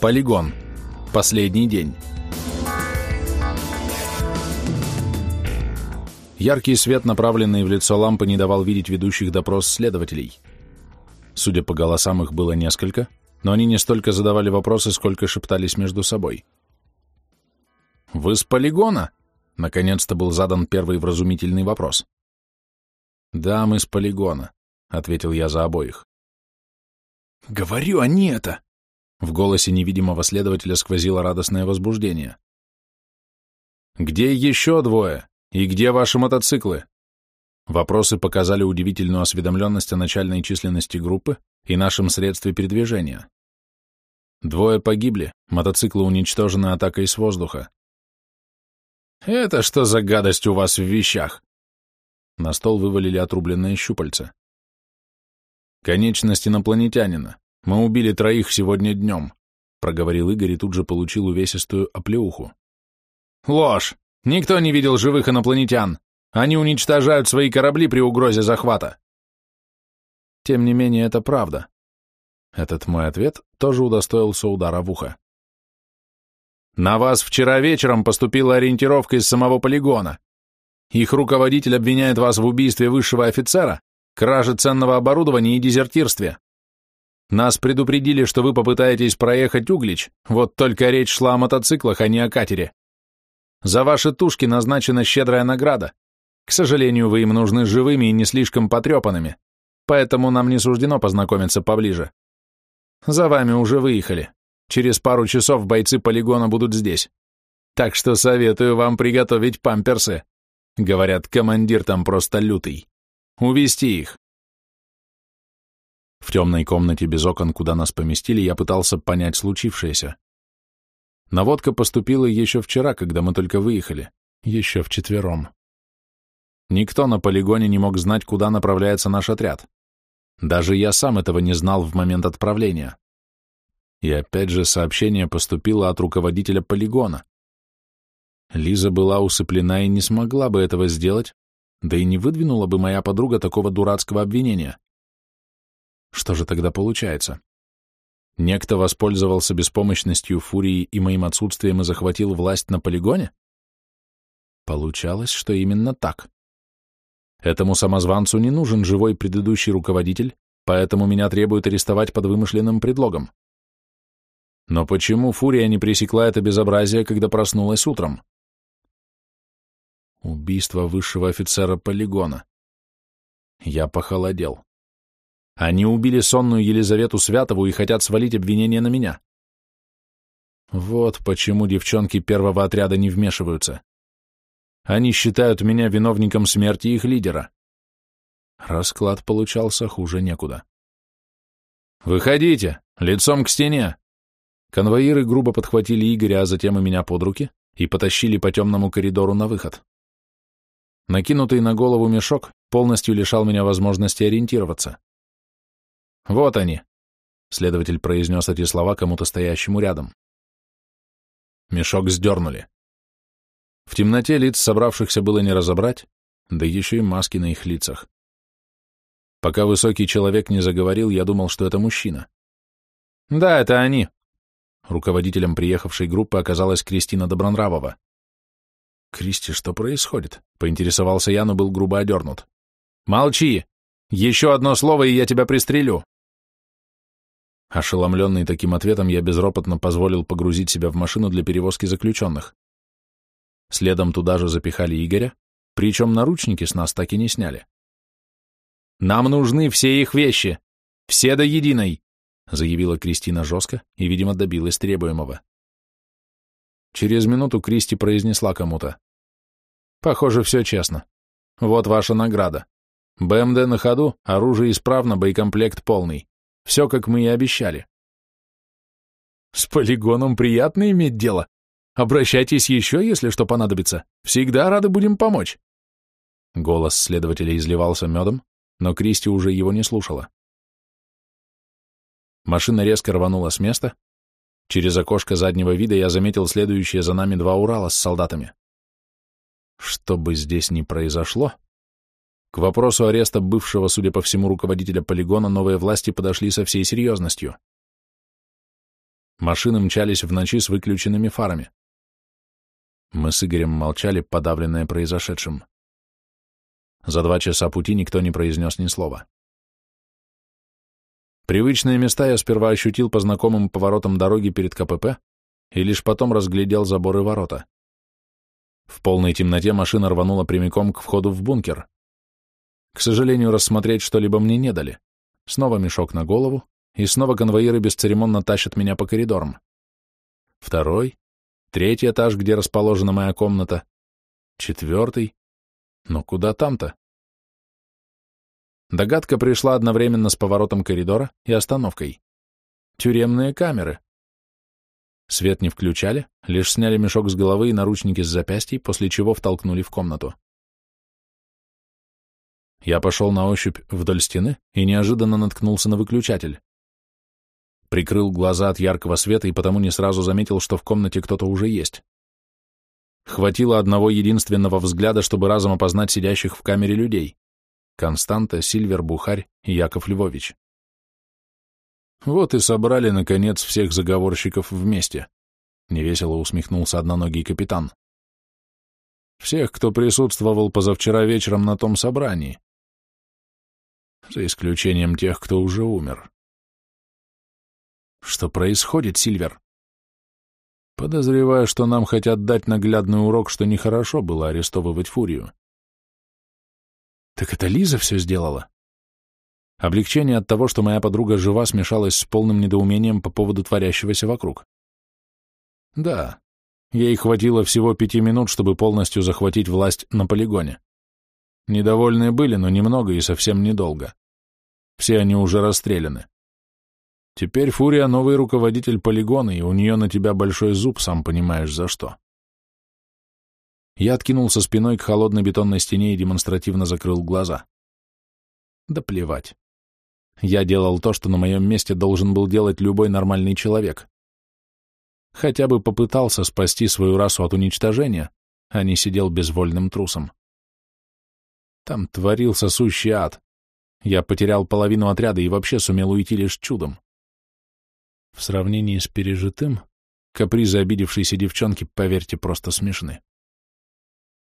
Полигон. Последний день. Яркий свет, направленный в лицо лампы, не давал видеть ведущих допрос следователей. Судя по голосам, их было несколько, но они не столько задавали вопросы, сколько шептались между собой. «Вы с полигона?» — наконец-то был задан первый вразумительный вопрос. «Да, мы с полигона», — ответил я за обоих. «Говорю, они это!» В голосе невидимого следователя сквозило радостное возбуждение. «Где еще двое? И где ваши мотоциклы?» Вопросы показали удивительную осведомленность о начальной численности группы и нашем средстве передвижения. Двое погибли, мотоциклы уничтожены атакой с воздуха. «Это что за гадость у вас в вещах?» На стол вывалили отрубленные щупальца. «Конечность инопланетянина. Мы убили троих сегодня днем», — проговорил Игорь и тут же получил увесистую оплеуху. «Ложь! Никто не видел живых инопланетян! Они уничтожают свои корабли при угрозе захвата!» Тем не менее, это правда. Этот мой ответ тоже удостоился удара в ухо. «На вас вчера вечером поступила ориентировка из самого полигона. Их руководитель обвиняет вас в убийстве высшего офицера, краже ценного оборудования и дезертирстве. Нас предупредили, что вы попытаетесь проехать Углич, вот только речь шла о мотоциклах, а не о катере. За ваши тушки назначена щедрая награда. К сожалению, вы им нужны живыми и не слишком потрепанными, поэтому нам не суждено познакомиться поближе. За вами уже выехали. Через пару часов бойцы полигона будут здесь. Так что советую вам приготовить памперсы. Говорят, командир там просто лютый. Увести их. В темной комнате без окон, куда нас поместили, я пытался понять случившееся. Наводка поступила еще вчера, когда мы только выехали, еще вчетвером. Никто на полигоне не мог знать, куда направляется наш отряд. Даже я сам этого не знал в момент отправления. И опять же сообщение поступило от руководителя полигона. Лиза была усыплена и не смогла бы этого сделать, да и не выдвинула бы моя подруга такого дурацкого обвинения. Что же тогда получается? Некто воспользовался беспомощностью Фурии и моим отсутствием и захватил власть на полигоне? Получалось, что именно так. Этому самозванцу не нужен живой предыдущий руководитель, поэтому меня требуют арестовать под вымышленным предлогом. Но почему Фурия не пресекла это безобразие, когда проснулась утром? Убийство высшего офицера полигона. Я похолодел. Они убили сонную Елизавету Святову и хотят свалить обвинение на меня. Вот почему девчонки первого отряда не вмешиваются. Они считают меня виновником смерти их лидера. Расклад получался хуже некуда. «Выходите! Лицом к стене!» Конвоиры грубо подхватили Игоря, а затем и меня под руки и потащили по темному коридору на выход. Накинутый на голову мешок полностью лишал меня возможности ориентироваться. «Вот они!» — следователь произнес эти слова кому-то стоящему рядом. Мешок сдернули. В темноте лиц собравшихся было не разобрать, да еще и маски на их лицах. Пока высокий человек не заговорил, я думал, что это мужчина. «Да, это они», Руководителем приехавшей группы оказалась Кристина Добронравова. «Кристи, что происходит?» — поинтересовался я, но был грубо одернут. «Молчи! Еще одно слово, и я тебя пристрелю!» Ошеломленный таким ответом, я безропотно позволил погрузить себя в машину для перевозки заключенных. Следом туда же запихали Игоря, причем наручники с нас так и не сняли. «Нам нужны все их вещи! Все до единой!» заявила Кристина жестко и, видимо, добилась требуемого. Через минуту Кристи произнесла кому-то. «Похоже, все честно. Вот ваша награда. БМД на ходу, оружие исправно, боекомплект полный. Все, как мы и обещали». «С полигоном приятно иметь дело. Обращайтесь еще, если что понадобится. Всегда рады будем помочь». Голос следователя изливался медом, но Кристи уже его не слушала. Машина резко рванула с места. Через окошко заднего вида я заметил следующие за нами два Урала с солдатами. Что бы здесь ни произошло, к вопросу ареста бывшего, судя по всему, руководителя полигона новые власти подошли со всей серьезностью. Машины мчались в ночи с выключенными фарами. Мы с Игорем молчали, подавленные произошедшим. За два часа пути никто не произнес ни слова. Привычные места я сперва ощутил по знакомым поворотам дороги перед КПП и лишь потом разглядел заборы ворота. В полной темноте машина рванула прямиком к входу в бункер. К сожалению, рассмотреть что-либо мне не дали. Снова мешок на голову, и снова конвоиры бесцеремонно тащат меня по коридорам. Второй, третий этаж, где расположена моя комната, четвертый. Но куда там-то? Догадка пришла одновременно с поворотом коридора и остановкой. Тюремные камеры. Свет не включали, лишь сняли мешок с головы и наручники с запястьей, после чего втолкнули в комнату. Я пошел на ощупь вдоль стены и неожиданно наткнулся на выключатель. Прикрыл глаза от яркого света и потому не сразу заметил, что в комнате кто-то уже есть. Хватило одного единственного взгляда, чтобы разом опознать сидящих в камере людей. Константа, Сильвер, Бухарь и Яков Львович. Вот и собрали, наконец, всех заговорщиков вместе. Невесело усмехнулся одноногий капитан. Всех, кто присутствовал позавчера вечером на том собрании. За исключением тех, кто уже умер. Что происходит, Сильвер? Подозреваю, что нам хотят дать наглядный урок, что нехорошо было арестовывать Фурию. Так это Лиза все сделала? Облегчение от того, что моя подруга жива, смешалось с полным недоумением по поводу творящегося вокруг. Да, ей хватило всего пяти минут, чтобы полностью захватить власть на полигоне. Недовольные были, но немного и совсем недолго. Все они уже расстреляны. Теперь Фурия — новый руководитель полигона, и у нее на тебя большой зуб, сам понимаешь, за что. Я откинулся спиной к холодной бетонной стене и демонстративно закрыл глаза. Да плевать. Я делал то, что на моем месте должен был делать любой нормальный человек. Хотя бы попытался спасти свою расу от уничтожения, а не сидел безвольным трусом. Там творился сущий ад. Я потерял половину отряда и вообще сумел уйти лишь чудом. В сравнении с пережитым, капризы обидевшейся девчонки, поверьте, просто смешны.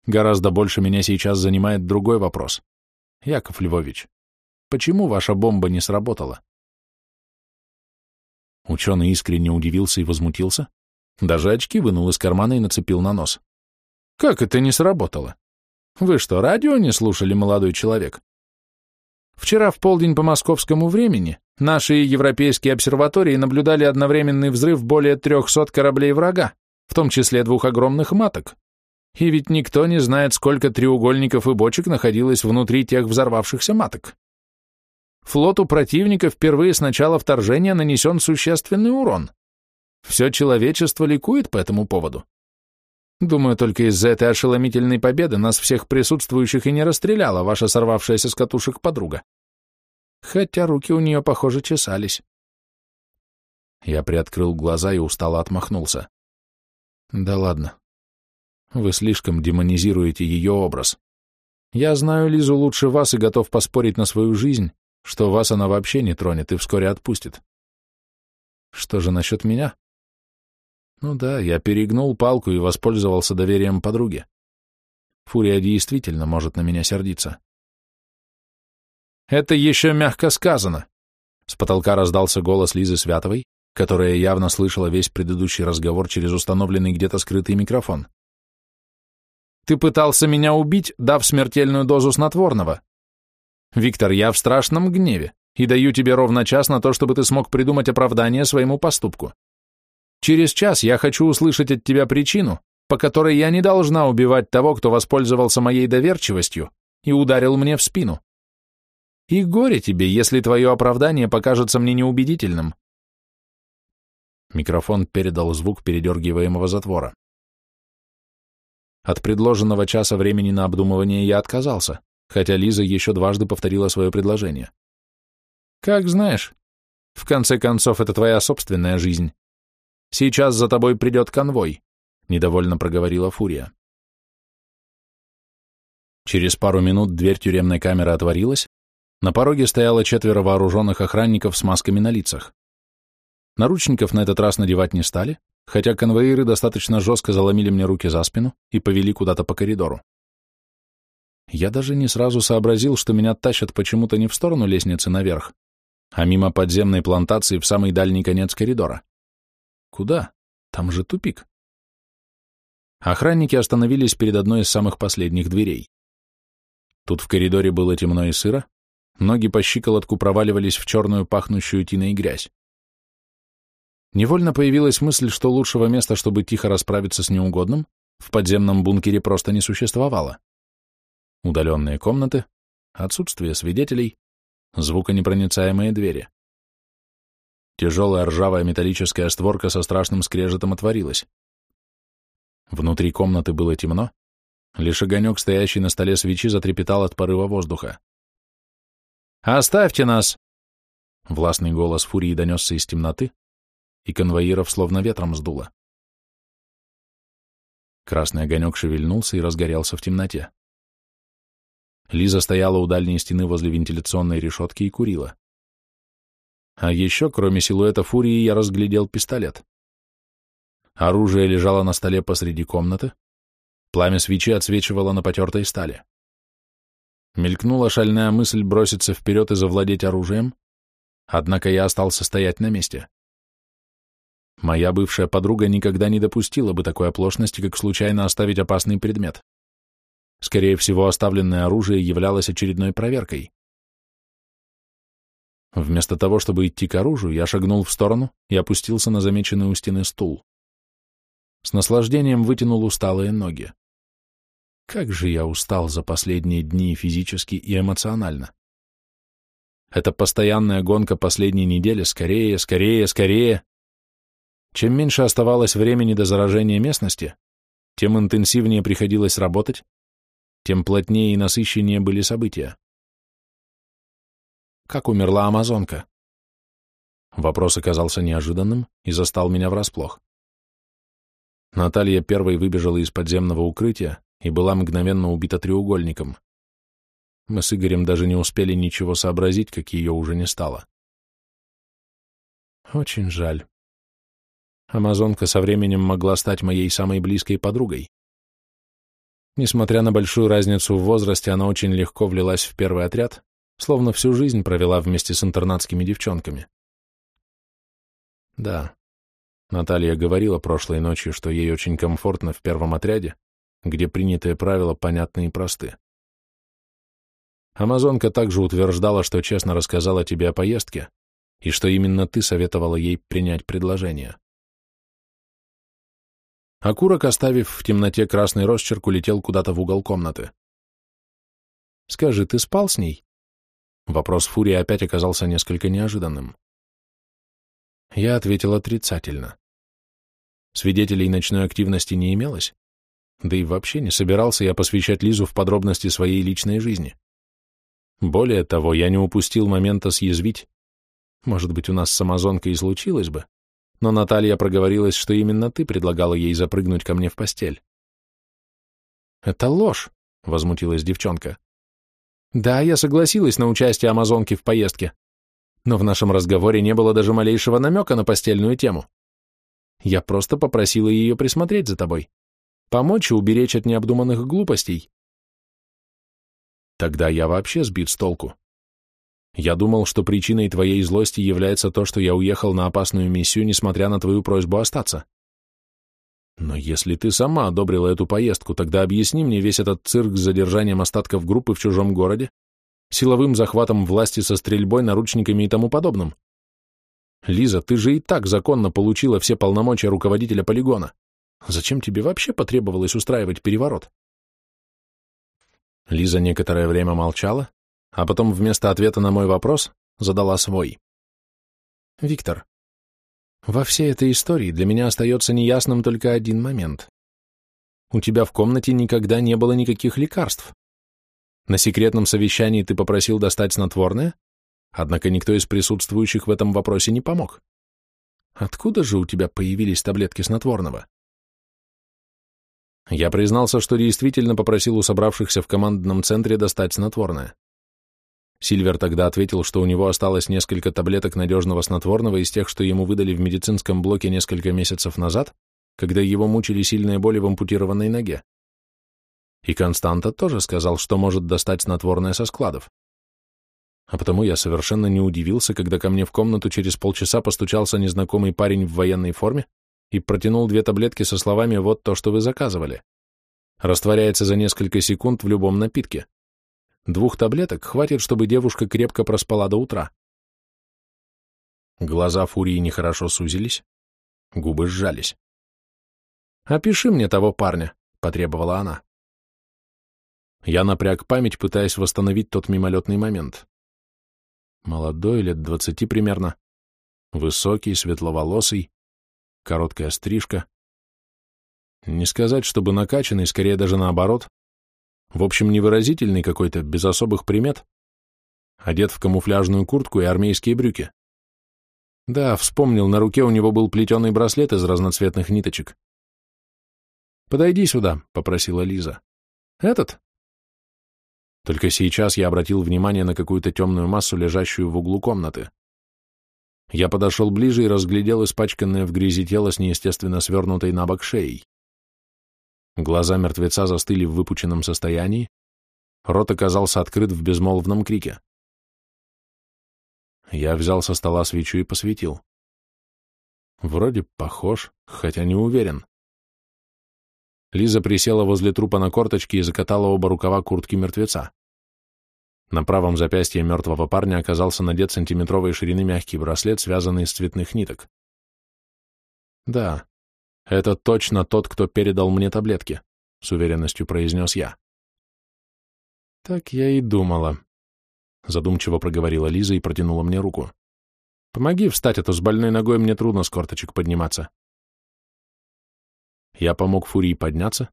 Гораздо больше меня сейчас занимает другой вопрос. Яков Львович, почему ваша бомба не сработала? Ученый искренне удивился и возмутился. Даже очки вынул из кармана и нацепил на нос. Как это не сработало? Вы что, радио не слушали, молодой человек? Вчера в полдень по московскому времени наши европейские обсерватории наблюдали одновременный взрыв более 300 кораблей врага, в том числе двух огромных маток. И ведь никто не знает, сколько треугольников и бочек находилось внутри тех взорвавшихся маток. Флоту противника впервые с начала вторжения нанесен существенный урон. Все человечество ликует по этому поводу. Думаю, только из-за этой ошеломительной победы нас всех присутствующих и не расстреляла ваша сорвавшаяся с катушек подруга. Хотя руки у нее, похоже, чесались. Я приоткрыл глаза и устало отмахнулся. Да ладно, вы слишком демонизируете ее образ. Я знаю Лизу лучше вас и готов поспорить на свою жизнь, что вас она вообще не тронет и вскоре отпустит. Что же насчет меня? Ну да, я перегнул палку и воспользовался доверием подруги. Фурия действительно может на меня сердиться. Это еще мягко сказано. С потолка раздался голос Лизы Святовой, которая явно слышала весь предыдущий разговор через установленный где-то скрытый микрофон. Ты пытался меня убить, дав смертельную дозу снотворного. Виктор, я в страшном гневе и даю тебе ровно час на то, чтобы ты смог придумать оправдание своему поступку. Через час я хочу услышать от тебя причину, по которой я не должна убивать того, кто воспользовался моей доверчивостью и ударил мне в спину. И горе тебе, если твое оправдание покажется мне неубедительным. Микрофон передал звук передергиваемого затвора. От предложенного часа времени на обдумывание я отказался, хотя Лиза еще дважды повторила свое предложение. «Как знаешь. В конце концов, это твоя собственная жизнь. Сейчас за тобой придет конвой», — недовольно проговорила Фурия. Через пару минут дверь тюремной камеры отворилась, на пороге стояло четверо вооруженных охранников с масками на лицах. Наручников на этот раз надевать не стали, хотя конвоиры достаточно жестко заломили мне руки за спину и повели куда-то по коридору. Я даже не сразу сообразил, что меня тащат почему-то не в сторону лестницы наверх, а мимо подземной плантации в самый дальний конец коридора. Куда? Там же тупик. Охранники остановились перед одной из самых последних дверей. Тут в коридоре было темно и сыро, ноги по щиколотку проваливались в черную пахнущую тиной грязь. Невольно появилась мысль, что лучшего места, чтобы тихо расправиться с неугодным, в подземном бункере просто не существовало. Удаленные комнаты, отсутствие свидетелей, звуконепроницаемые двери. Тяжелая ржавая металлическая створка со страшным скрежетом отворилась. Внутри комнаты было темно, лишь огонек, стоящий на столе свечи, затрепетал от порыва воздуха. «Оставьте нас!» Властный голос фурии донесся из темноты, и конвоиров словно ветром сдуло. Красный огонек шевельнулся и разгорелся в темноте. Лиза стояла у дальней стены возле вентиляционной решетки и курила. А еще, кроме силуэта фурии, я разглядел пистолет. Оружие лежало на столе посреди комнаты, пламя свечи отсвечивало на потертой стали. Мелькнула шальная мысль броситься вперед и завладеть оружием, однако я остался стоять на месте. Моя бывшая подруга никогда не допустила бы такой оплошности, как случайно оставить опасный предмет. Скорее всего, оставленное оружие являлось очередной проверкой. Вместо того, чтобы идти к оружию, я шагнул в сторону и опустился на замеченный у стены стул. С наслаждением вытянул усталые ноги. Как же я устал за последние дни физически и эмоционально. Это постоянная гонка последней недели, скорее, скорее, скорее. Чем меньше оставалось времени до заражения местности, тем интенсивнее приходилось работать, тем плотнее и насыщеннее были события. Как умерла амазонка? Вопрос оказался неожиданным и застал меня врасплох. Наталья первой выбежала из подземного укрытия и была мгновенно убита треугольником. Мы с Игорем даже не успели ничего сообразить, как ее уже не стало. Очень жаль. Амазонка со временем могла стать моей самой близкой подругой. Несмотря на большую разницу в возрасте, она очень легко влилась в первый отряд, словно всю жизнь провела вместе с интернатскими девчонками. Да, Наталья говорила прошлой ночью, что ей очень комфортно в первом отряде, где принятые правила понятны и просты. Амазонка также утверждала, что честно рассказала тебе о поездке, и что именно ты советовала ей принять предложение. Окурок, оставив в темноте красный росчерк, улетел куда-то в угол комнаты. «Скажи, ты спал с ней?» Вопрос Фурии опять оказался несколько неожиданным. Я ответил отрицательно. Свидетелей ночной активности не имелось, да и вообще не собирался я посвящать Лизу в подробности своей личной жизни. Более того, я не упустил момента съязвить. Может быть, у нас с Амазонкой и случилось бы, но Наталья проговорилась, что именно ты предлагала ей запрыгнуть ко мне в постель. «Это ложь», — возмутилась девчонка. «Да, я согласилась на участие Амазонки в поездке, но в нашем разговоре не было даже малейшего намека на постельную тему. Я просто попросила ее присмотреть за тобой, помочь и уберечь от необдуманных глупостей». Тогда я вообще сбит с толку. Я думал, что причиной твоей злости является то, что я уехал на опасную миссию, несмотря на твою просьбу остаться. Но если ты сама одобрила эту поездку, тогда объясни мне весь этот цирк с задержанием остатков группы в чужом городе, силовым захватом власти со стрельбой, наручниками и тому подобным. Лиза, ты же и так законно получила все полномочия руководителя полигона. Зачем тебе вообще потребовалось устраивать переворот? Лиза некоторое время молчала, а потом вместо ответа на мой вопрос задала свой. «Виктор, во всей этой истории для меня остается неясным только один момент. У тебя в комнате никогда не было никаких лекарств. На секретном совещании ты попросил достать снотворное, однако никто из присутствующих в этом вопросе не помог. Откуда же у тебя появились таблетки снотворного?» Я признался, что действительно попросил у собравшихся в командном центре достать снотворное. Сильвер тогда ответил, что у него осталось несколько таблеток надежного снотворного из тех, что ему выдали в медицинском блоке несколько месяцев назад, когда его мучили сильные боли в ампутированной ноге. И Константа тоже сказал, что может достать снотворное со складов. А потому я совершенно не удивился, когда ко мне в комнату через полчаса постучался незнакомый парень в военной форме и протянул две таблетки со словами «Вот то, что вы заказывали». Растворяется за несколько секунд в любом напитке. Двух таблеток хватит, чтобы девушка крепко проспала до утра. Глаза Фурии нехорошо сузились, губы сжались. «Опиши мне того парня», — потребовала она. Я напряг память, пытаясь восстановить тот мимолетный момент. Молодой, лет двадцати примерно, высокий, светловолосый, короткая стрижка. Не сказать, чтобы накачанный, скорее даже наоборот. В общем, невыразительный какой-то, без особых примет. Одет в камуфляжную куртку и армейские брюки. Да, вспомнил, на руке у него был плетеный браслет из разноцветных ниточек. «Подойди сюда», — попросила Лиза. «Этот?» Только сейчас я обратил внимание на какую-то темную массу, лежащую в углу комнаты. Я подошел ближе и разглядел испачканное в грязи тело с неестественно свернутой на бок шеей. Глаза мертвеца застыли в выпученном состоянии, рот оказался открыт в безмолвном крике. Я взял со стола свечу и посветил. Вроде похож, хотя не уверен. Лиза присела возле трупа на корточки и закатала оба рукава куртки мертвеца. На правом запястье мертвого парня оказался надет сантиметровой ширины мягкий браслет, связанный из цветных ниток. «Да, это точно тот, кто передал мне таблетки», — с уверенностью произнес я. «Так я и думала», — задумчиво проговорила Лиза и протянула мне руку. «Помоги встать, а то с больной ногой мне трудно с корточек подниматься». Я помог Фурии подняться,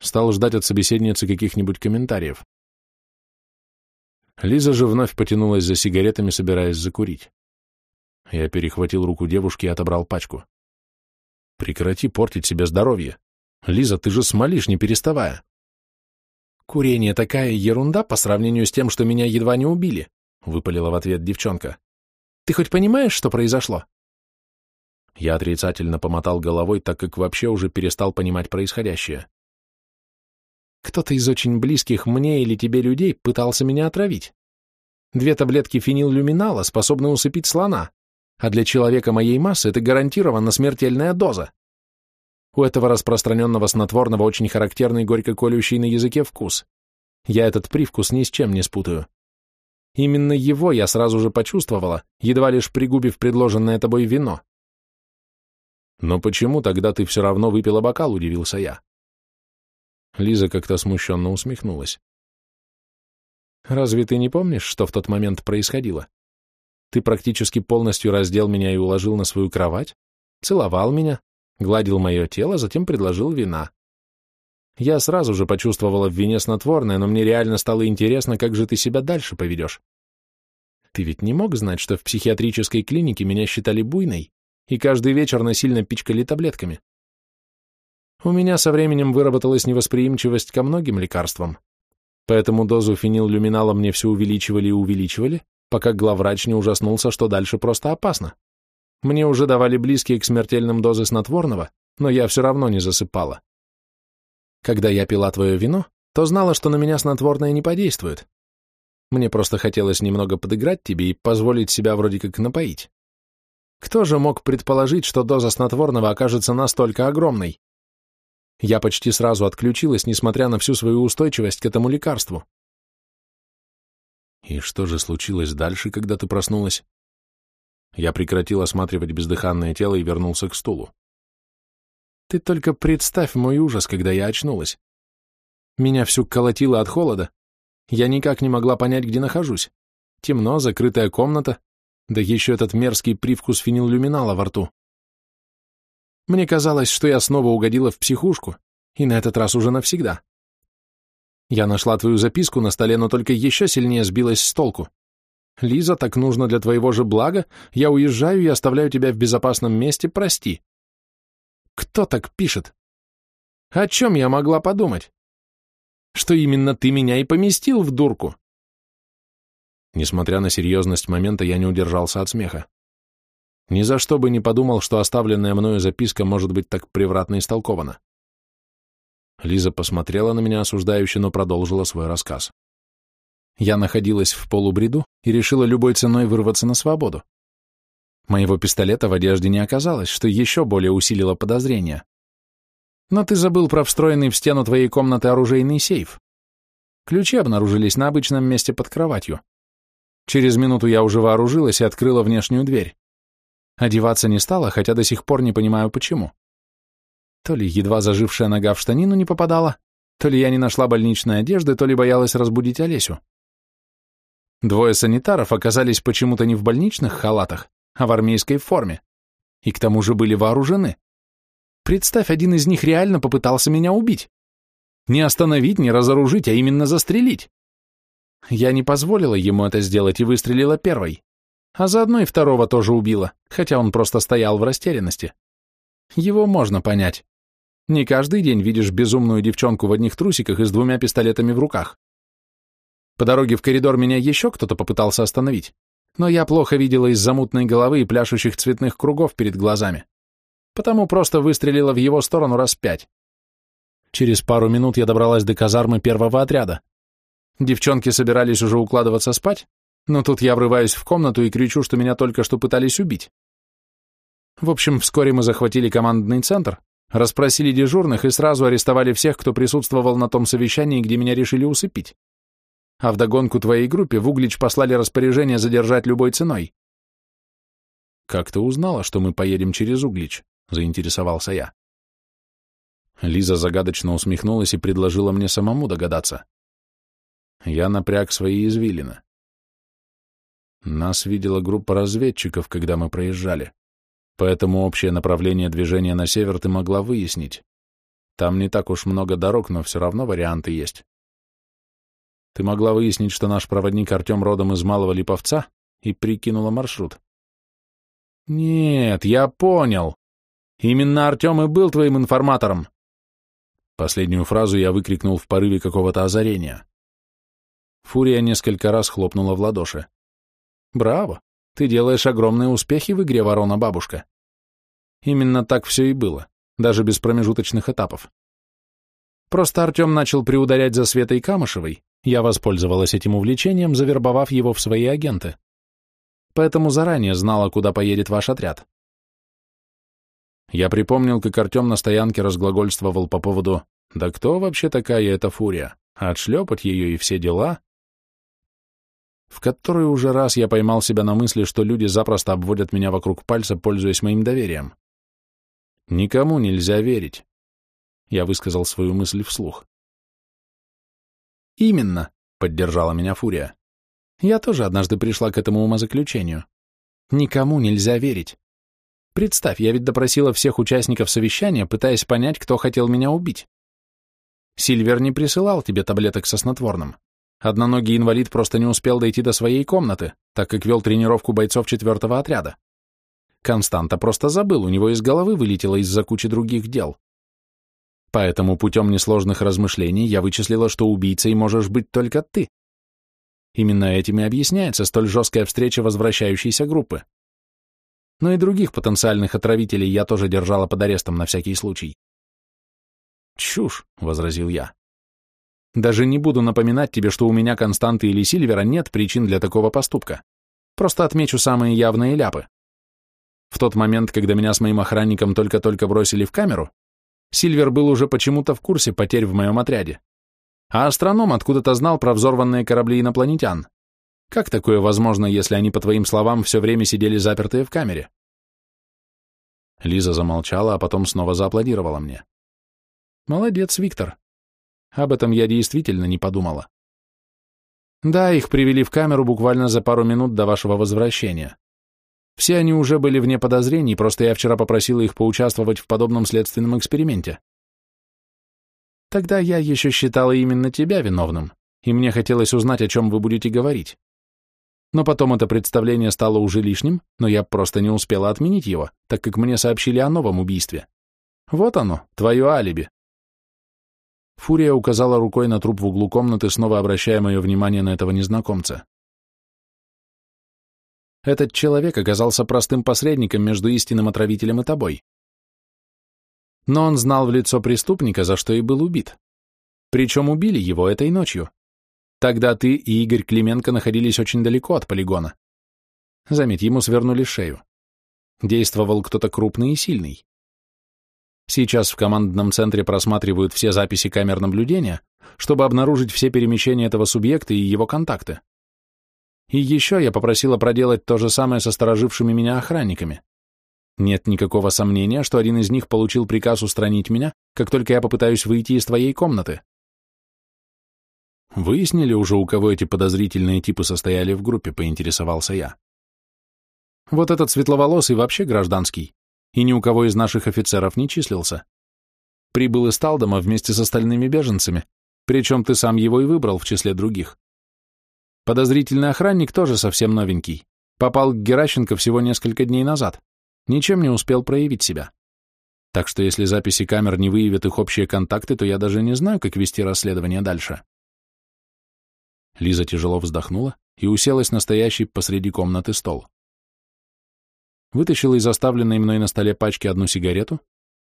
стал ждать от собеседницы каких-нибудь комментариев. Лиза же вновь потянулась за сигаретами, собираясь закурить. Я перехватил руку девушки и отобрал пачку. «Прекрати портить себе здоровье. Лиза, ты же смолишь, не переставая». «Курение такая ерунда по сравнению с тем, что меня едва не убили», — выпалила в ответ девчонка. «Ты хоть понимаешь, что произошло?» Я отрицательно помотал головой, так как вообще уже перестал понимать происходящее. Кто-то из очень близких мне или тебе людей пытался меня отравить. Две таблетки фениллюминала способны усыпить слона, а для человека моей массы это гарантированно смертельная доза. У этого распространенного снотворного очень характерный горько-колющий на языке вкус. Я этот привкус ни с чем не спутаю. Именно его я сразу же почувствовала, едва лишь пригубив предложенное тобой вино. Но почему тогда ты все равно выпила бокал, удивился я. Лиза как-то смущенно усмехнулась. «Разве ты не помнишь, что в тот момент происходило? Ты практически полностью раздел меня и уложил на свою кровать, целовал меня, гладил мое тело, затем предложил вина. Я сразу же почувствовала в вине снотворное, но мне реально стало интересно, как же ты себя дальше поведешь. Ты ведь не мог знать, что в психиатрической клинике меня считали буйной и каждый вечер насильно пичкали таблетками. У меня со временем выработалась невосприимчивость ко многим лекарствам, поэтому дозу фениллюминала мне все увеличивали и увеличивали, пока главврач не ужаснулся, что дальше просто опасно. Мне уже давали близкие к смертельным дозы снотворного, но я все равно не засыпала. Когда я пила твое вино, то знала, что на меня снотворное не подействует. Мне просто хотелось немного подыграть тебе и позволить себя вроде как напоить. Кто же мог предположить, что доза снотворного окажется настолько огромной? Я почти сразу отключилась, несмотря на всю свою устойчивость к этому лекарству. И что же случилось дальше, когда ты проснулась? Я прекратил осматривать бездыханное тело и вернулся к стулу. Ты только представь мой ужас, когда я очнулась. Меня всю колотило от холода. Я никак не могла понять, где нахожусь. Темно, закрытая комната, да еще этот мерзкий привкус фениллюминала во рту. Мне казалось, что я снова угодила в психушку, и на этот раз уже навсегда. Я нашла твою записку на столе, но только еще сильнее сбилась с толку. Лиза, так нужно для твоего же блага, я уезжаю и оставляю тебя в безопасном месте, прости. Кто так пишет? О чем я могла подумать? Что именно ты меня и поместил в дурку? Несмотря на серьезность момента, я не удержался от смеха. Ни за что бы не подумал, что оставленная мною записка может быть так превратно истолкована. Лиза посмотрела на меня осуждающе, но продолжила свой рассказ. Я находилась в полубреду и решила любой ценой вырваться на свободу. Моего пистолета в одежде не оказалось, что еще более усилило подозрение. Но ты забыл про встроенный в стену твоей комнаты оружейный сейф. Ключи обнаружились на обычном месте под кроватью. Через минуту я уже вооружилась и открыла внешнюю дверь. Одеваться не стала, хотя до сих пор не понимаю, почему. То ли едва зажившая нога в штанину не попадала, то ли я не нашла больничной одежды, то ли боялась разбудить Олесю. Двое санитаров оказались почему-то не в больничных халатах, а в армейской форме. И к тому же были вооружены. Представь, один из них реально попытался меня убить. Не остановить, не разоружить, а именно застрелить. Я не позволила ему это сделать и выстрелила первой. А заодно и второго тоже убила, хотя он просто стоял в растерянности. Его можно понять. Не каждый день видишь безумную девчонку в одних трусиках и с двумя пистолетами в руках. По дороге в коридор меня еще кто-то попытался остановить, но я плохо видела из-за мутной головы и пляшущих цветных кругов перед глазами, потому просто выстрелила в его сторону раз пять. Через пару минут я добралась до казармы первого отряда. Девчонки собирались уже укладываться спать, но тут я врываюсь в комнату и кричу, что меня только что пытались убить. В общем, вскоре мы захватили командный центр, расспросили дежурных и сразу арестовали всех, кто присутствовал на том совещании, где меня решили усыпить. А вдогонку твоей группе в Углич послали распоряжение задержать любой ценой. «Как ты узнала, что мы поедем через Углич?» — заинтересовался я. Лиза загадочно усмехнулась и предложила мне самому догадаться. Я напряг свои извилины. Нас видела группа разведчиков, когда мы проезжали, поэтому общее направление движения на север ты могла выяснить. Там не так уж много дорог, но все равно варианты есть. Ты могла выяснить, что наш проводник Артем родом из Малого Липовца и прикинула маршрут. Нет, я понял. Именно Артем и был твоим информатором. Последнюю фразу я выкрикнул в порыве какого-то озарения. Фурия несколько раз хлопнула в ладоши. «Браво! Ты делаешь огромные успехи в игре «Ворона-бабушка». Именно так все и было, даже без промежуточных этапов. Просто Артем начал приударять за Светой Камышевой, я воспользовалась этим увлечением, завербовав его в свои агенты. Поэтому заранее знала, куда поедет ваш отряд. Я припомнил, как Артем на стоянке разглагольствовал по поводу «Да кто вообще такая эта фурия? Отшлепать ее и все дела?» В который уже раз я поймал себя на мысли, что люди запросто обводят меня вокруг пальца, пользуясь моим доверием. Никому нельзя верить. Я высказал свою мысль вслух. Именно, поддержала меня Фурия. Я тоже однажды пришла к этому умозаключению. Никому нельзя верить. Представь, я ведь допросила всех участников совещания, пытаясь понять, кто хотел меня убить. Сильвер не присылал тебе таблеток со снотворным. Одноногий инвалид просто не успел дойти до своей комнаты, так как вел тренировку бойцов четвертого отряда. Константа просто забыл, у него из головы вылетело из-за кучи других дел. Поэтому путем несложных размышлений я вычислила, что убийцей можешь быть только ты. Именно этим и объясняется столь жесткая встреча возвращающейся группы. Но и других потенциальных отравителей я тоже держала под арестом на всякий случай. «Чушь», — возразил я. Даже не буду напоминать тебе, что у меня Константы или Сильвера нет причин для такого поступка. Просто отмечу самые явные ляпы. В тот момент, когда меня с моим охранником только-только бросили в камеру, Сильвер был уже почему-то в курсе потерь в моем отряде. А астроном откуда-то знал про взорванные корабли инопланетян. Как такое возможно, если они, по твоим словам, все время сидели запертые в камере? Лиза замолчала, а потом снова зааплодировала мне. Молодец, Виктор. Об этом я действительно не подумала. Да, их привели в камеру буквально за пару минут до вашего возвращения. Все они уже были вне подозрений, просто я вчера попросила их поучаствовать в подобном следственном эксперименте. Тогда я еще считала именно тебя виновным, и мне хотелось узнать, о чем вы будете говорить. Но потом это представление стало уже лишним, но я просто не успела отменить его, так как мне сообщили о новом убийстве. Вот оно, твое алиби. Фурия указала рукой на труп в углу комнаты, снова обращая мое внимание на этого незнакомца. Этот человек оказался простым посредником между истинным отравителем и тобой. Но он знал в лицо преступника, за что и был убит. Причем убили его этой ночью. Тогда ты и Игорь Клименко находились очень далеко от полигона. Заметь, ему свернули шею. Действовал кто-то крупный и сильный. Сейчас в командном центре просматривают все записи камер наблюдения, чтобы обнаружить все перемещения этого субъекта и его контакты. И еще я попросила проделать то же самое со сторожившими меня охранниками. Нет никакого сомнения, что один из них получил приказ устранить меня, как только я попытаюсь выйти из твоей комнаты. Выяснили уже, у кого эти подозрительные типы состояли в группе, поинтересовался я. Вот этот светловолосый вообще гражданский, и ни у кого из наших офицеров не числился. Прибыл из Талдома вместе с остальными беженцами, причем ты сам его и выбрал в числе других. Подозрительный охранник тоже совсем новенький. Попал к Геращенко всего несколько дней назад. Ничем не успел проявить себя. Так что если записи камер не выявят их общие контакты, то я даже не знаю, как вести расследование дальше. Лиза тяжело вздохнула и уселась на стоящий посреди комнаты стол. Вытащила из оставленной мной на столе пачки одну сигарету,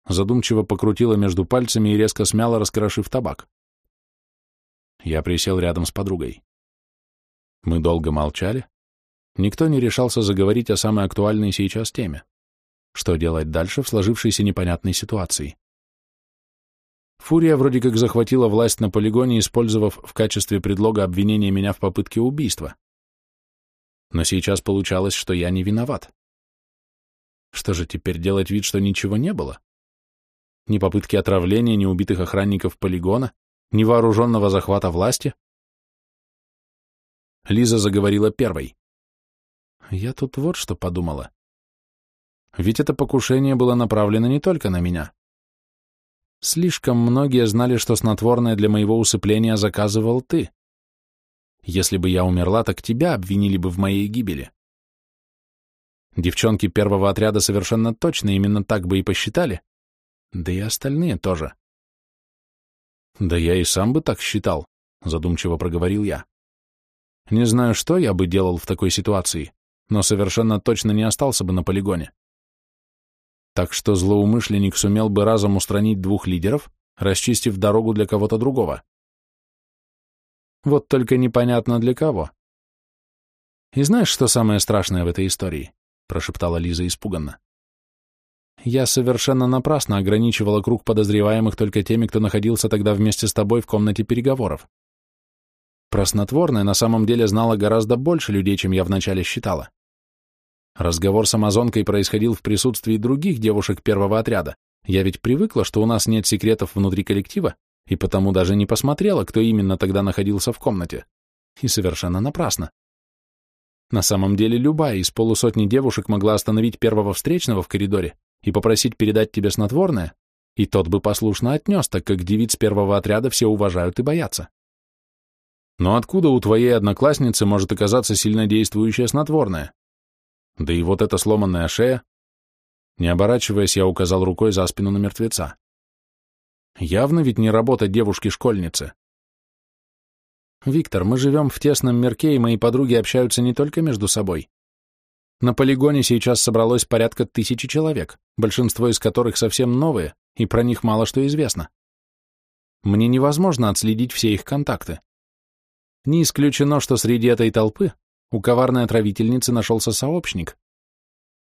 задумчиво покрутила между пальцами и резко смяла, раскрошив табак. Я присел рядом с подругой. Мы долго молчали. Никто не решался заговорить о самой актуальной сейчас теме. Что делать дальше в сложившейся непонятной ситуации? Фурия вроде как захватила власть на полигоне, использовав в качестве предлога обвинения меня в попытке убийства. Но сейчас получалось, что я не виноват. Что же теперь делать вид, что ничего не было? Ни попытки отравления, ни убитых охранников полигона, ни вооруженного захвата власти? Лиза заговорила первой. Я тут вот что подумала. Ведь это покушение было направлено не только на меня. Слишком многие знали, что снотворное для моего усыпления заказывал ты. Если бы я умерла, так тебя обвинили бы в моей гибели. Девчонки первого отряда совершенно точно именно так бы и посчитали, да и остальные тоже. Да я и сам бы так считал, задумчиво проговорил я. Не знаю, что я бы делал в такой ситуации, но совершенно точно не остался бы на полигоне. Так что злоумышленник сумел бы разом устранить двух лидеров, расчистив дорогу для кого-то другого. Вот только непонятно для кого. И знаешь, что самое страшное в этой истории? Прошептала Лиза испуганно. Я совершенно напрасно ограничивала круг подозреваемых только теми, кто находился тогда вместе с тобой в комнате переговоров. Про снотворное на самом деле знало гораздо больше людей, чем я вначале считала. Разговор с амазонкой происходил в присутствии других девушек первого отряда. Я ведь привыкла, что у нас нет секретов внутри коллектива, и потому даже не посмотрела, кто именно тогда находился в комнате. И совершенно напрасно. На самом деле любая из полусотни девушек могла остановить первого встречного в коридоре и попросить передать тебе снотворное, и тот бы послушно отнес, так как девиц первого отряда все уважают и боятся. Но откуда у твоей одноклассницы может оказаться сильнодействующее снотворное? Да и вот эта сломанная шея. Не оборачиваясь, я указал рукой за спину на мертвеца. Явно ведь не работа девушки-школьницы. Виктор, мы живем в тесном мирке, и мои подруги общаются не только между собой. На полигоне сейчас собралось порядка тысячи человек, большинство из которых совсем новые, и про них мало что известно. Мне невозможно отследить все их контакты. Не исключено, что среди этой толпы у коварной отравительницы нашелся сообщник.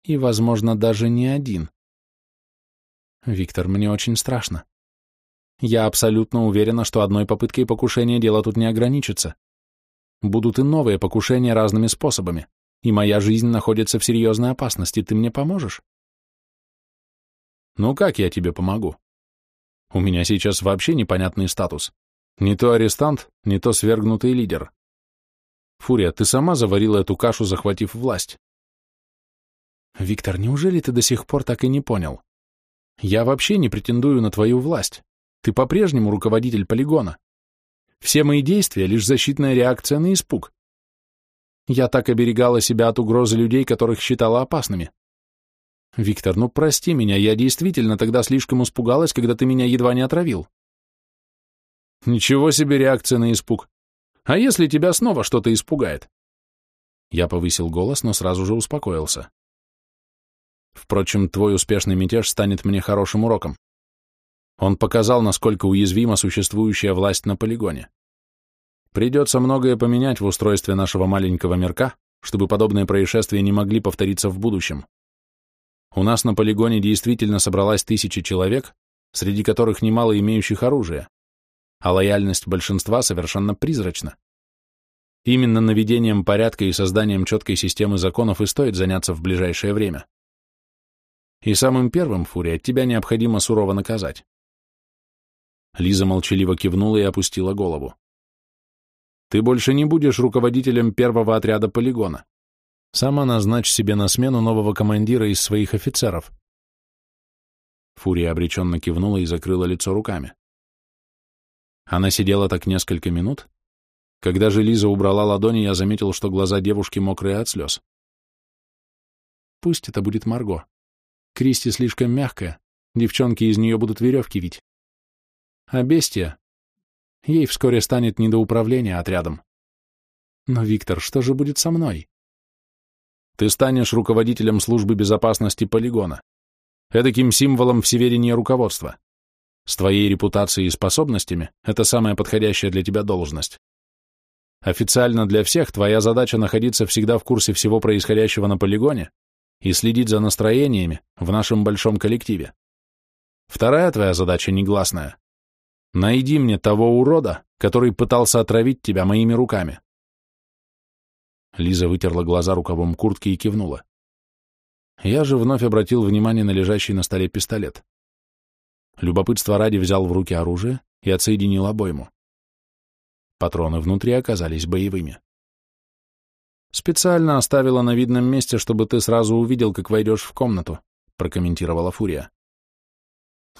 И, возможно, даже не один. Виктор, мне очень страшно. Я абсолютно уверена, что одной попыткой покушения дело тут не ограничится. Будут и новые покушения разными способами, и моя жизнь находится в серьезной опасности. Ты мне поможешь? Ну как я тебе помогу? У меня сейчас вообще непонятный статус. Не то арестант, не то свергнутый лидер. Фурия, ты сама заварила эту кашу, захватив власть. Виктор, неужели ты до сих пор так и не понял? Я вообще не претендую на твою власть. Ты по-прежнему руководитель полигона. Все мои действия — лишь защитная реакция на испуг. Я так оберегала себя от угрозы людей, которых считала опасными. Виктор, ну прости меня, я действительно тогда слишком испугалась, когда ты меня едва не отравил. Ничего себе реакция на испуг. А если тебя снова что-то испугает? Я повысил голос, но сразу же успокоился. Впрочем, твой успешный мятеж станет мне хорошим уроком. Он показал, насколько уязвима существующая власть на полигоне. Придется многое поменять в устройстве нашего маленького мирка, чтобы подобные происшествия не могли повториться в будущем. У нас на полигоне действительно собралась тысячи человек, среди которых немало имеющих оружие, а лояльность большинства совершенно призрачна. Именно наведением порядка и созданием четкой системы законов и стоит заняться в ближайшее время. И самым первым, Фурия, тебя необходимо сурово наказать. Лиза молчаливо кивнула и опустила голову. Ты больше не будешь руководителем первого отряда полигона. Сама назначь себе на смену нового командира из своих офицеров. Фурия обреченно кивнула и закрыла лицо руками. Она сидела так несколько минут, когда же Лиза убрала ладони, я заметил, что глаза девушки мокрые от слез. Пусть это будет Марго. Кристи слишком мягкая, девчонки из нее будут веревки вить. А бестия? Ей вскоре станет не до управления отрядом. Но, Виктор, что же будет со мной? Ты станешь руководителем службы безопасности полигона, эдаким символом всеверения руководства. С твоей репутацией и способностями это самая подходящая для тебя должность. Официально для всех твоя задача находиться всегда в курсе всего происходящего на полигоне и следить за настроениями в нашем большом коллективе. Вторая твоя задача негласная. Найди мне того урода, который пытался отравить тебя моими руками. Лиза вытерла глаза рукавом куртки и кивнула. Я же вновь обратил внимание на лежащий на столе пистолет. Любопытство ради взял в руки оружие и отсоединил обойму. Патроны внутри оказались боевыми. «Специально оставила на видном месте, чтобы ты сразу увидел, как войдешь в комнату», прокомментировала Фурия.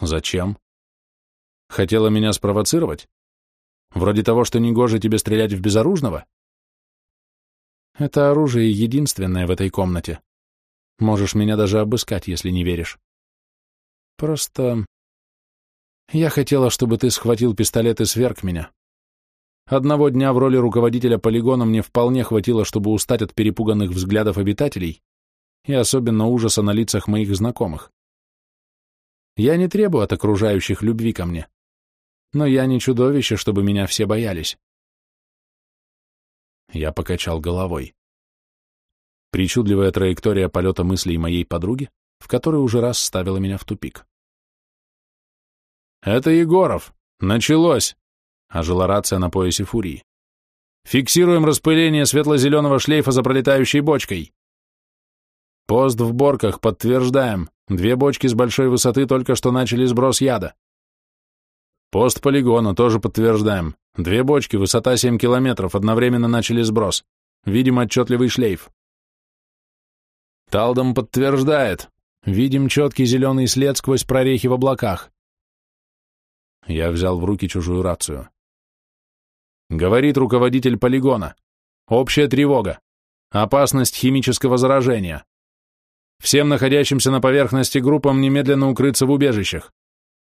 «Зачем? Хотела меня спровоцировать? Вроде того, что негоже тебе стрелять в безоружного?» «Это оружие единственное в этой комнате. Можешь меня даже обыскать, если не веришь. Просто я хотела, чтобы ты схватил пистолет и сверг меня. Одного дня в роли руководителя полигона мне вполне хватило, чтобы устать от перепуганных взглядов обитателей и особенно ужаса на лицах моих знакомых. Я не требую от окружающих любви ко мне, но я не чудовище, чтобы меня все боялись. Я покачал головой. Причудливая траектория полета мыслей моей подруги, в которой уже раз ставила меня в тупик. «Это Егоров! Началось!» Ожила рация на поясе фурии. «Фиксируем распыление светло-зеленого шлейфа за пролетающей бочкой!» «Пост в борках, подтверждаем. Две бочки с большой высоты только что начали сброс яда». «Пост полигона, тоже подтверждаем. Две бочки, высота 7 километров, одновременно начали сброс. Видим отчетливый шлейф». «Талдом подтверждает. Видим четкий зеленый след сквозь прорехи в облаках». Я взял в руки чужую рацию. Говорит руководитель полигона. Общая тревога. Опасность химического заражения. Всем находящимся на поверхности группам немедленно укрыться в убежищах.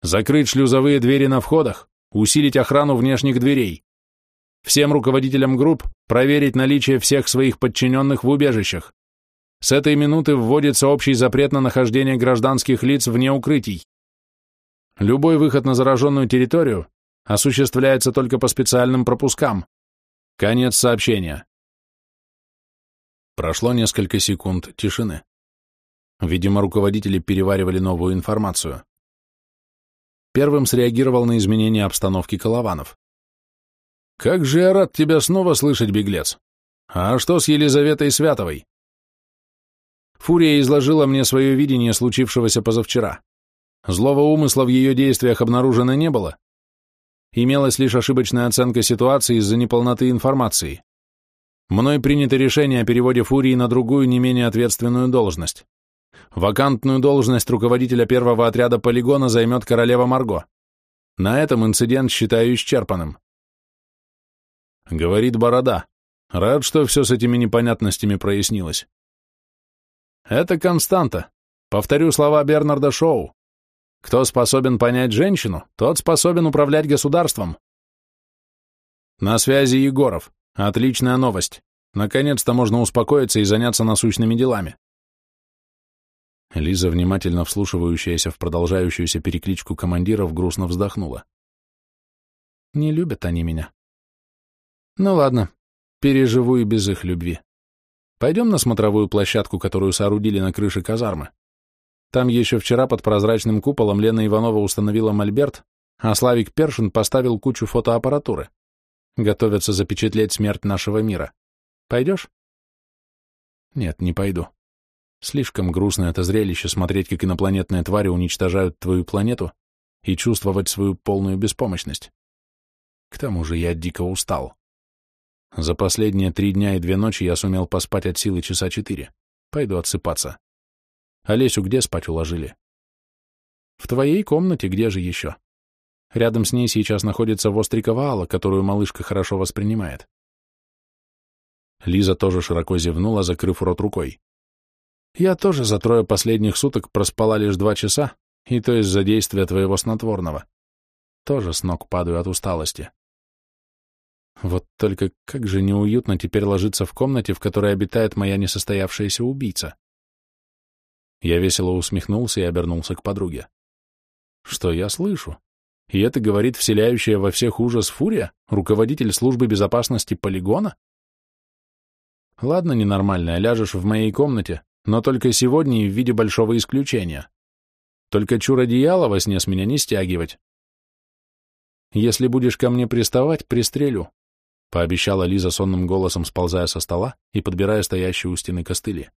Закрыть шлюзовые двери на входах, усилить охрану внешних дверей. Всем руководителям групп проверить наличие всех своих подчиненных в убежищах. С этой минуты вводится общий запрет на нахождение гражданских лиц вне укрытий. Любой выход на зараженную территорию осуществляется только по специальным пропускам. Конец сообщения. Прошло несколько секунд тишины. Видимо, руководители переваривали новую информацию. Первым среагировал на изменение обстановки Колованов. «Как же я рад тебя снова слышать, беглец! А что с Елизаветой Святовой?» Фурия изложила мне свое видение случившегося позавчера. Злого умысла в ее действиях обнаружено не было, имелась лишь ошибочная оценка ситуации из-за неполноты информации. Мной принято решение о переводе Фурии на другую, не менее ответственную должность. Вакантную должность руководителя первого отряда полигона займет королева Марго. На этом инцидент считаю исчерпанным. Говорит Борода. Рад, что все с этими непонятностями прояснилось. Это константа. Повторю слова Бернарда Шоу. Кто способен понять женщину, тот способен управлять государством. На связи Егоров. Отличная новость. Наконец-то можно успокоиться и заняться насущными делами. Лиза, внимательно вслушивающаяся в продолжающуюся перекличку командиров, грустно вздохнула. Не любят они меня. Ну ладно, переживу и без их любви. Пойдем на смотровую площадку, которую соорудили на крыше казармы. Там еще вчера под прозрачным куполом Лена Иванова установила мольберт, а Славик Першин поставил кучу фотоаппаратуры. Готовятся запечатлеть смерть нашего мира. Пойдешь? Нет, не пойду. Слишком грустно это зрелище смотреть, как инопланетные твари уничтожают твою планету и чувствовать свою полную беспомощность. К тому же я дико устал. За последние три дня и две ночи я сумел поспать от силы часа четыре. Пойду отсыпаться. Олесю где спать уложили? В твоей комнате, где же еще? Рядом с ней сейчас находится Вострикова Алла, которую малышка хорошо воспринимает. Лиза тоже широко зевнула, закрыв рот рукой. Я тоже за трое последних суток проспала лишь два часа, и то из-за действия твоего снотворного. Тоже с ног падаю от усталости. Вот только как же неуютно теперь ложиться в комнате, в которой обитает моя несостоявшаяся убийца. Я весело усмехнулся и обернулся к подруге. Что я слышу? И это говорит вселяющая во всех ужас Фурия, руководитель службы безопасности полигона? Ладно, ненормальная, ляжешь в моей комнате, но только сегодня и в виде большого исключения. Только чур одеяло во сне с меня не стягивать. Если будешь ко мне приставать, пристрелю, — пообещала Лиза сонным голосом, сползая со стола и подбирая стоящие у стены костыли.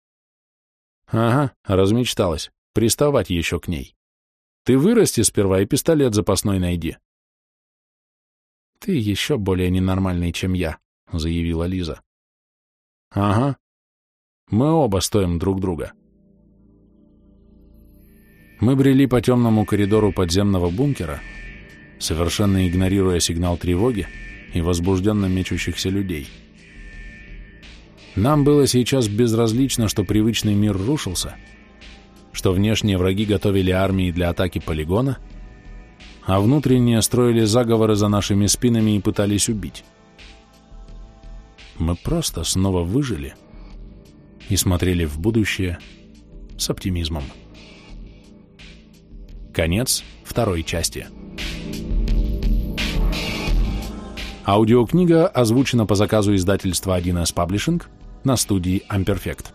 Ага, размечталась. Приставать еще к ней. Ты вырасти сперва и пистолет запасной найди. Ты еще более ненормальный, чем я, — заявила Лиза. Ага. Мы оба стоим друг друга. Мы брели по темному коридору подземного бункера, совершенно игнорируя сигнал тревоги и возбужденно мечущихся людей. Нам было сейчас безразлично, что привычный мир рушился, что внешние враги готовили армии для атаки полигона, а внутренние строили заговоры за нашими спинами и пытались убить. Мы просто снова выжили и смотрели в будущее с оптимизмом. Конец второй части. Аудиокнига озвучена по заказу издательства 1С Publishing на студии Amperfect.